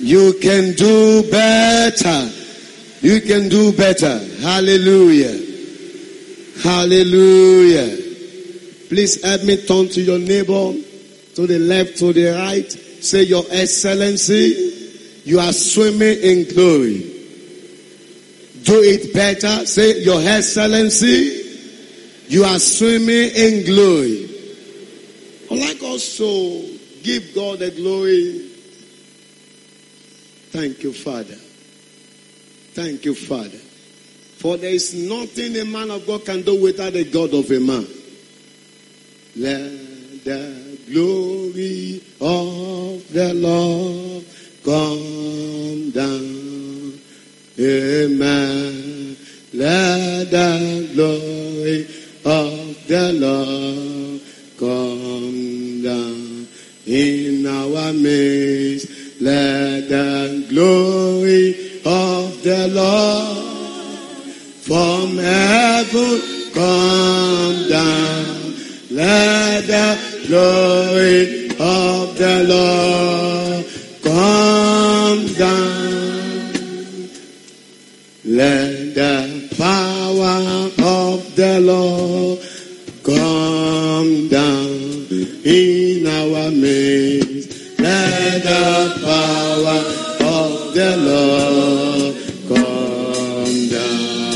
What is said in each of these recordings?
You can do better. You can do better. Hallelujah. Hallelujah. Please help me turn to your neighbor, to the left, to the right. Say, Your Excellency, you are swimming in glory. Do it better. Say, Your Excellency, you are swimming in glory. I'd like to give God the glory. Thank you, Father. Thank you, Father. For there is nothing a man of God can do without the God of a man. Let the glory of the Lord come the Lord come down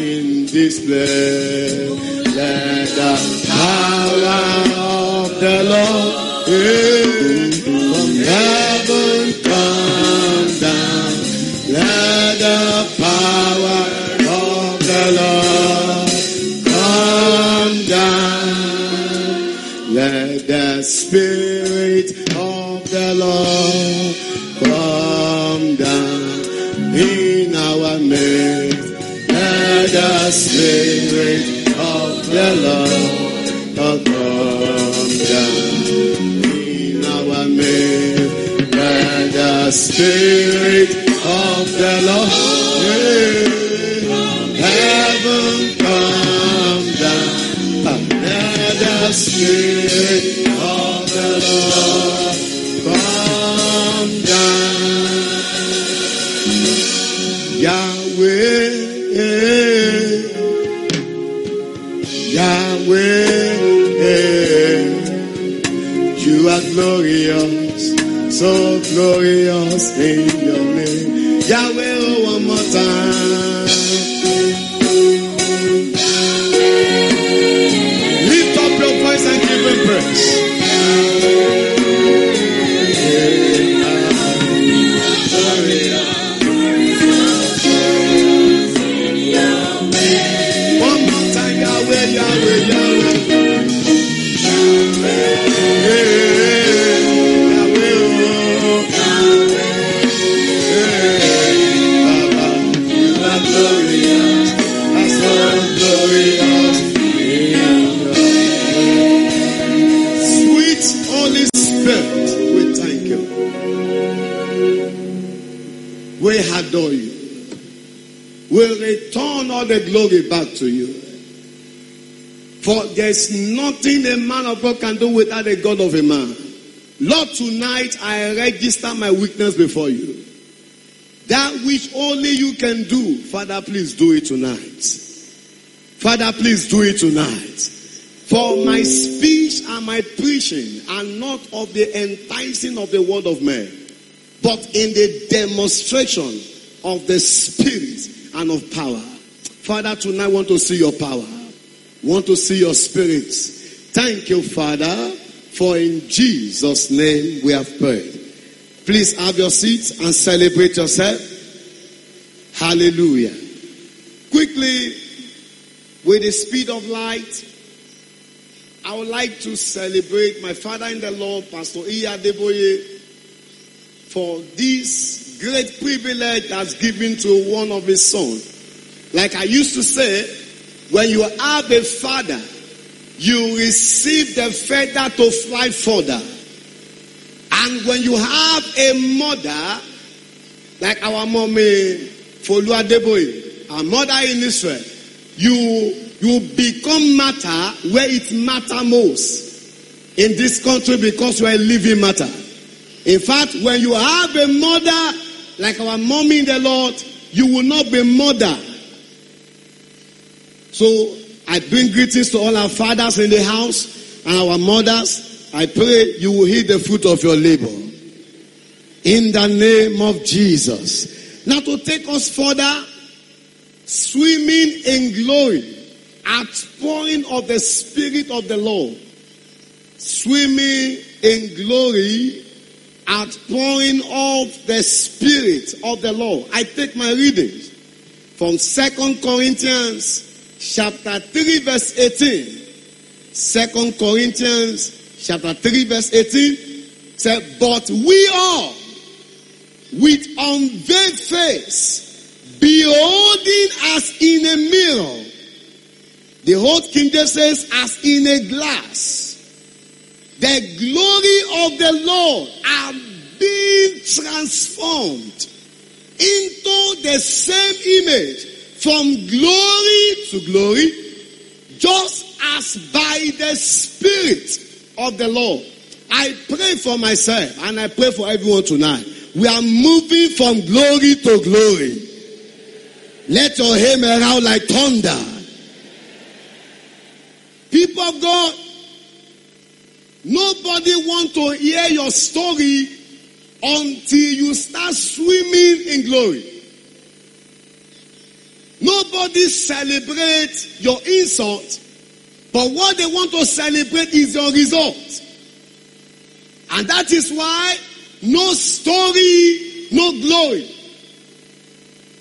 in this place. Let the power of the Lord eh, Spirit of the Lord heaven come down. Let the of the Lord so glorious name. There's nothing a man of God can do without the God of a man. Lord, tonight I register my weakness before you. That which only you can do, Father, please do it tonight. Father, please do it tonight. For my speech and my preaching are not of the enticing of the word of man, but in the demonstration of the Spirit and of power. Father, tonight I want to see your power. Want to see your spirits. Thank you, Father, for in Jesus' name we have prayed. Please have your seats and celebrate yourself. Hallelujah. Quickly, with the speed of light, I would like to celebrate my father in the Lord, Pastor E.A. Adeboye, for this great privilege that's given to one of his sons. Like I used to say, when you have a father, you receive the feather to fly further. And when you have a mother, like our mommy Foluke Adeboye, our mother in Israel, you you become matter where it matter most in this country because you are a living matter. In fact, when you have a mother like our mommy in the Lord, you will not be mother. So I bring greetings to all our fathers in the house and our mothers. I pray you will heed the fruit of your labor. In the name of Jesus. Now to take us further, swimming in glory, at outpouring of the Spirit of the Lord. Swimming in glory, at outpouring of the Spirit of the Lord. I take my readings from Second Corinthians chapter 3 verse 18. Second Corinthians chapter 3 verse 18 said, But we all with unveiled face, beholding as in a mirror. The whole kingdom says, as in a glass. The glory of the Lord are being transformed into the same image from glory to glory, just as by the Spirit of the Lord. I pray for myself and I pray for everyone tonight. We are moving from glory to glory. Let your hammer out like thunder. People of God, nobody want to hear your story until you start swimming in glory. Nobody celebrates your insult, but what they want to celebrate is your result. And that is why no story, no glory.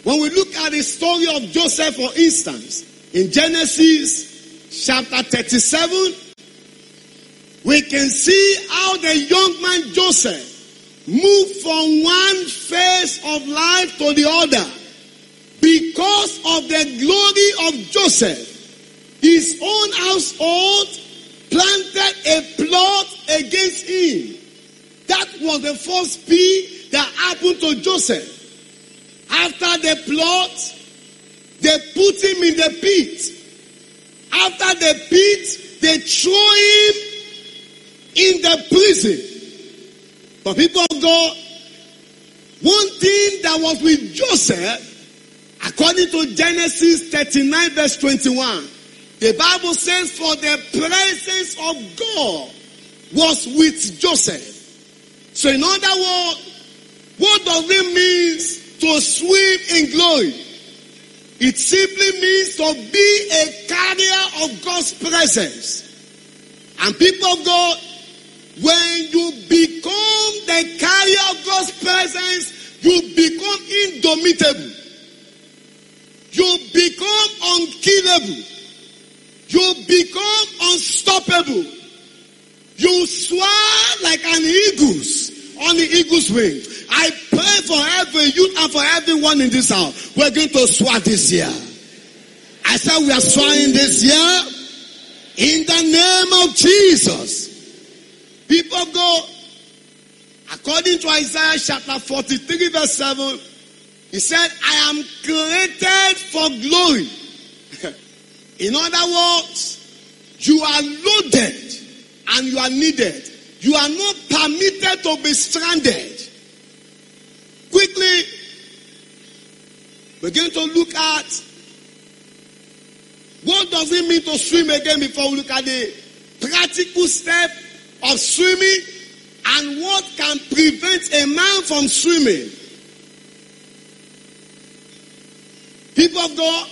When we look at the story of Joseph, for instance, in Genesis chapter 37, we can see how the young man Joseph moved from one phase of life to the other because of the glory of Joseph. His own household planted a plot against him. That was the first P that happened to Joseph. After the plot, they put him in the pit. After the pit, they throw him in the prison. But people God, one thing that was with Joseph, according to Genesis 39 verse 21, the Bible says, for the presence of God was with Joseph. So in other words, what does it mean to swim in glory? It simply means to be a carrier of God's presence. And people God, when you become the carrier of God's presence, you become indomitable. You become unkillable. You become unstoppable. You soar like an eagle's on the eagle's wing. I pray for every youth and for everyone in this house. We're going to soar this year. I said we are soaring this year in the name of Jesus. People go, according to Isaiah chapter 43 verse 7, he said, I am created for glory. in other words, you are loaded and you are needed. You are not permitted to be stranded. Quickly, we're to look at what does it mean to swim again before we look at the practical step of swimming and what can prevent a man from swimming. People of God,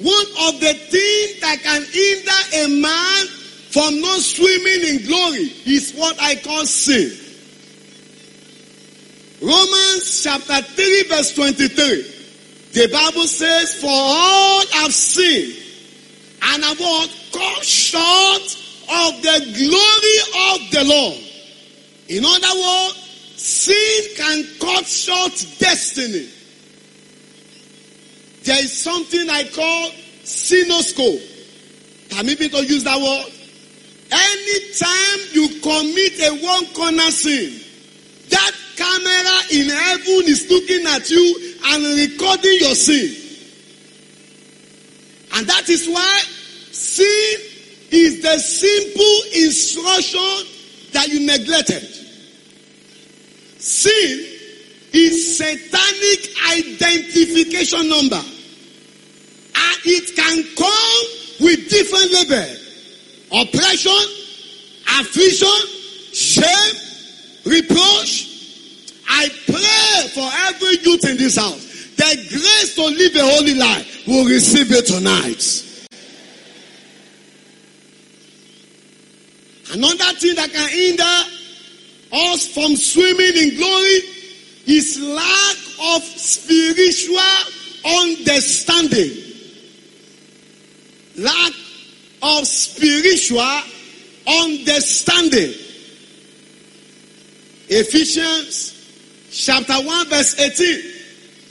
one of the things that can hinder a man from not swimming in glory is what I call sin. Romans chapter 3 verse 23. The Bible says, for all have sinned and have what? Come short of the glory of the Lord. In other words, sin can cut short destiny. There is something I call sinoscope. Permit me to use that word. Anytime you commit a one corner sin, that camera in heaven is looking at you and recording your sin. And that is why sin is the simple instruction that you neglected. Sin is satanic identification number. And it can come with different level. Oppression, affliction, shame, reproach. I pray for every youth in this house. The grace to live a holy life will receive it tonight. Another thing that can hinder us from swimming in glory is lack of spiritual understanding. Lack of spiritual understanding. Ephesians chapter 1 verse 18.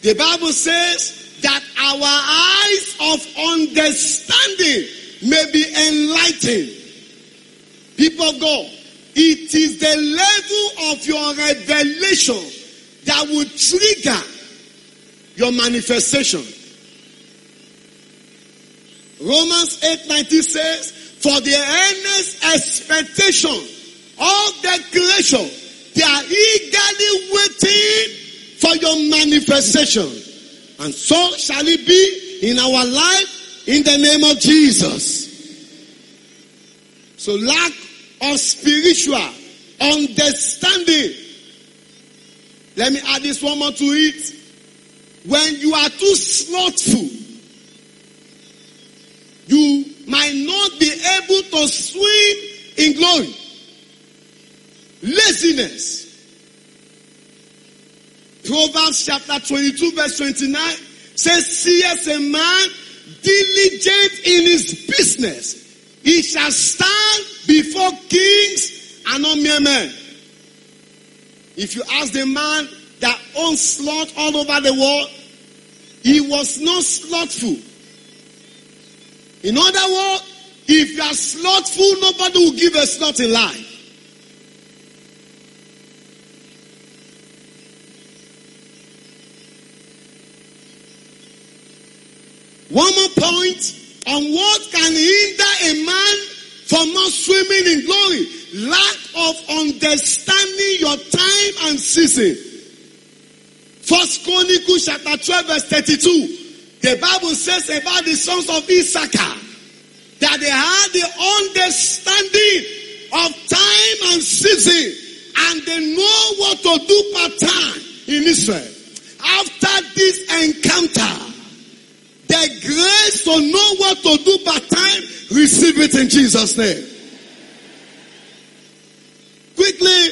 The Bible says that our eyes of understanding may be enlightened. People of God, it is the level of your revelation that will trigger your manifestation. Romans 8:19 says, For the earnest expectation of the creation, they are eagerly waiting for your manifestation. And so shall it be in our life in the name of Jesus. So lack of spiritual understanding. Let me add this one more to it. When you are too slothful, you might not be able to swim in glory. Laziness. Proverbs chapter 22 verse 29 says, see as a man diligent in his business, he shall stand before kings and not mere men. If you ask the man that owns slot all over the world, he was not slothful. In other words, if you are slothful, nobody will give a slot in life. One more point on what can hinder a man from not swimming in glory. Lack of understanding your time and season. First Chronicles chapter 12 verse 32. The Bible says about the sons of Issachar that they had the understanding of time and season and they know what to do part time in Israel. After this encounter, the grace to know what to do by time, receive it in Jesus' name. Quickly,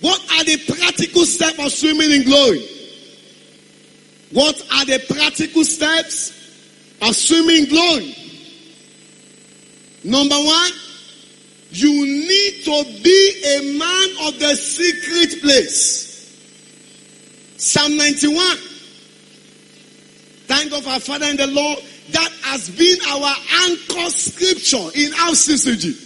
what are the practical steps of swimming in glory? What are the practical steps of swimming in glory? Number one, you need to be a man of the secret place. Psalm 91. Thank God our Father in the Lord. That has been our anchor scripture in RCCG.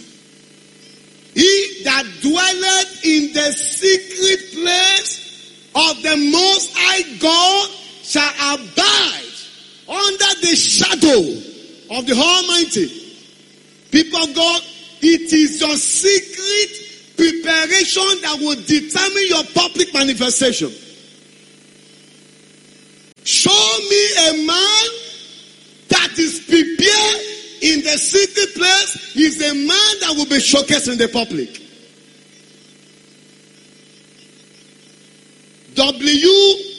He that dwelleth in the secret place of the Most High God shall abide under the shadow of the Almighty. People of God, it is your secret preparation that will determine your public manifestation. Show me a man that is prepared in the secret place is a man that will be showcased in the public. W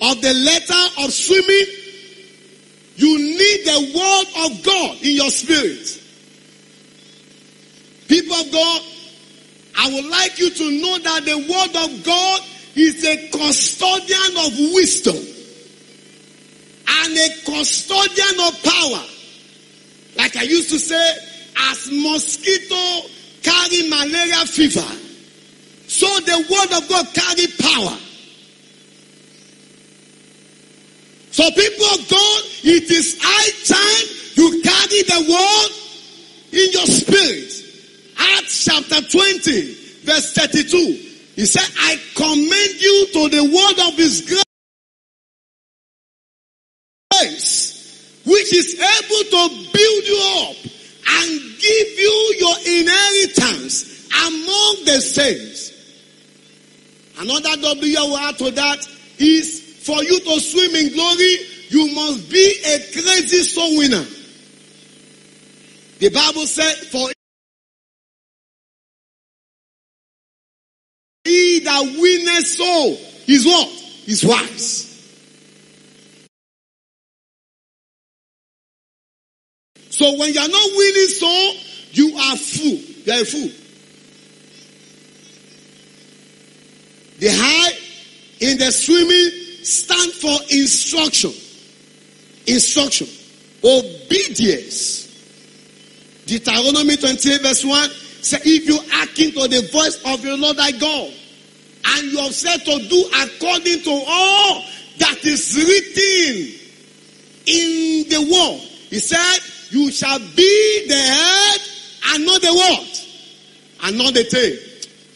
of the letter of swimming, you need the word of God in your spirit. People of God, I would like you to know that the word of God is a custodian of wisdom and a custodian of power. Like I used to say, as mosquito carry malaria fever, so the word of God carry power. So people of God, it is high time you carry the word in your spirit. Acts chapter 20, verse 32. He said, I commend you to the word of his grace, which is able to build you up and give you your inheritance among the saints. Another W add to that is for you to swim in glory, you must be a crazy soul winner. The Bible said, for he that winneth soul is what? Is wise. So when you are not winning soul, you are fool. You are a fool. The high in the swimming stand for instruction. Instruction. Obedience. Deuteronomy 28 verse 1 say, if you hearken to the voice of your Lord thy God, and you have said to do according to all that is written in the word. He said, you shall be the head and not the what? And not the tail.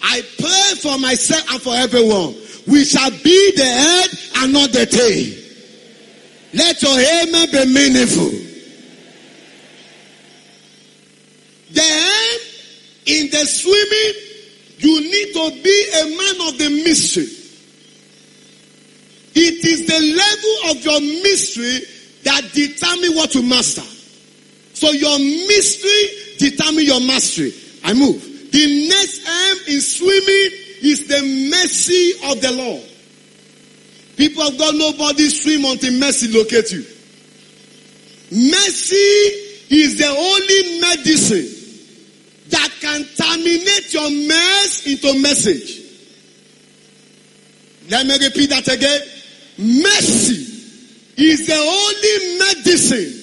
I pray for myself and for everyone. We shall be the head the tail. Let your amen be meaningful. Then, in the swimming, you need to be a man of the mystery. It is the level of your mystery that determine what you master. So your mystery determine your mastery. I move. The next M in swimming is the mercy of the Lord. People of God, nobody swim until mercy locate you. Mercy is the only medicine that can terminate your mess into message. Let me repeat that again. Mercy is the only medicine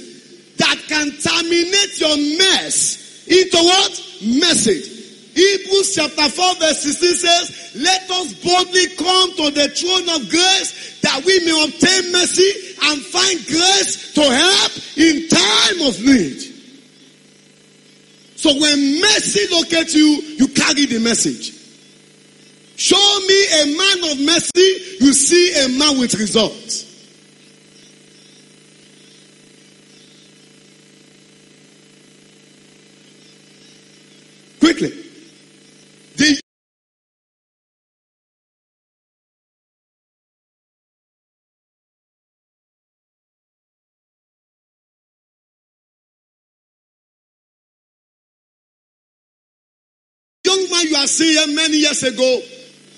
that can terminate your mess into what? Message. Hebrews chapter 4 verse 16 says, let us boldly come to the throne of grace that we may obtain mercy and find grace to help in time of need. So when mercy locates you, you carry the message. Show me a man of mercy, you see a man with results. Quickly. Seeing many years ago,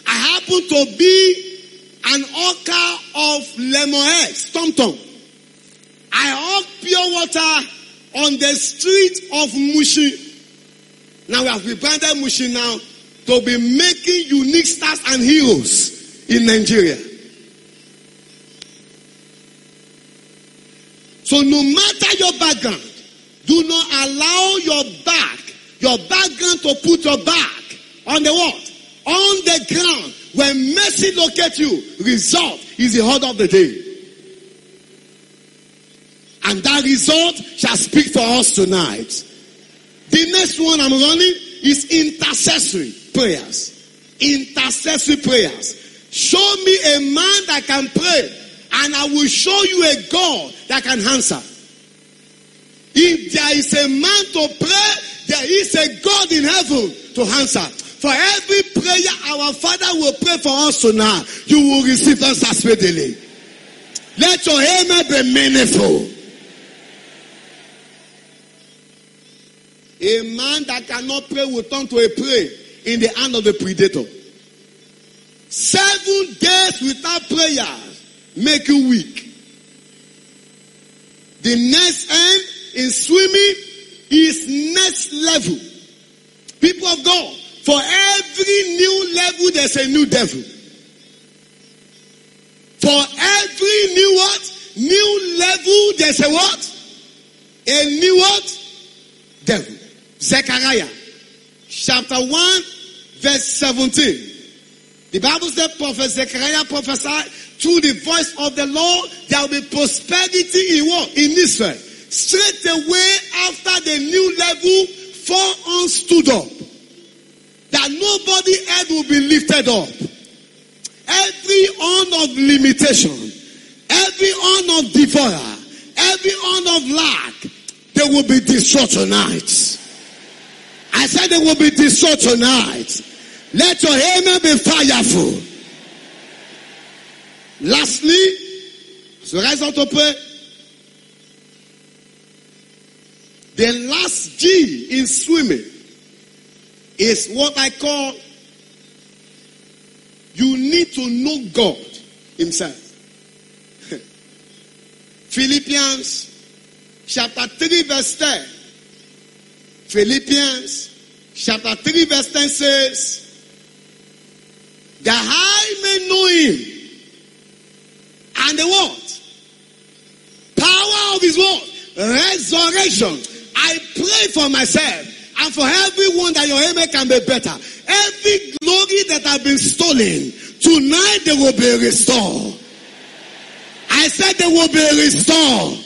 I happened to be an hawker of lemon eggs, tom tom. I hawk pure water on the street of Mushi. Now we have rebranded Mushi now to be making unique stars and heroes in Nigeria. So no matter your background, do not allow your back, your background to put your back on the what? On the ground. When mercy locates you, result is the order of the day. And that result shall speak for us tonight. The next one I'm running is intercessory prayers. Intercessory prayers. Show me a man that can pray and I will show you a God that can answer. If there is a man to pray, there is a God in heaven to answer. For every prayer our Father will pray for us tonight, you will receive answer speedily. Let your amen be meaningful. A man that cannot pray will turn to a prey in the hand of the predator. Seven days without prayer make you weak. The next end in swimming is next level. People of God, for every new level, there's a new devil. For every new what? New level, there's a what? A new what? Devil. Zechariah chapter 1 verse 17. The Bible said prophet Zechariah prophesied through the voice of the Lord there will be prosperity in what? In Israel. Straight away after the new level, four horns stood up. That nobody head will be lifted up. Every horn of limitation, every horn of devourer, every horn of lack, they will be destroyed tonight. I said they will be destroyed tonight. Let your amen be fireful. Lastly, rise up to pray. The last G in swimming is what I call you need to know God Himself. Philippians chapter 3, verse 10. Philippians chapter 3, verse 10 says, That I may know Him and the what? Power of His word. Resurrection. I pray for myself and for everyone that your amen can be better. Every glory that has been stolen, tonight they will be restored. I said they will be restored.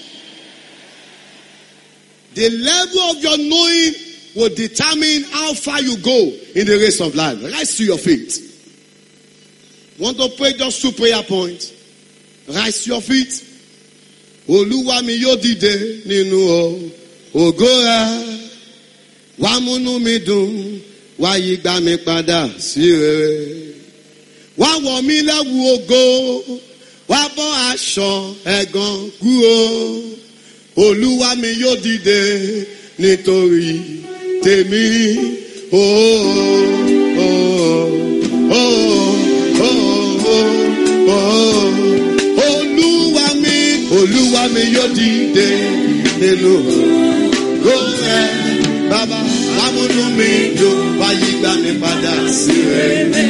The level of your knowing will determine how far you go in the race of life. Rise to your feet. Want to pray just two prayer points? Rise to your feet. Olúwa mi dìde nínú ògo rẹ̀. Wá múnú mi dùn, wá yí gbà mí padà sí rere. Wá wọ̀ mí lẹ́wù ògo, wá bọ́ aṣọ ẹ̀gàn kúrò. Olúwa mi yóò dìde nítorí tèmi. Oh, oh, oh, oh. Olúwa mi, Olúwa mi yóò dìde nínú rẹ̀. Bàbá, amúnú mi dùn, wá yí gbà mí padà sí rere.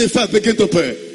Early by mercy. Let my swimming in glory manifest. Begin to pray.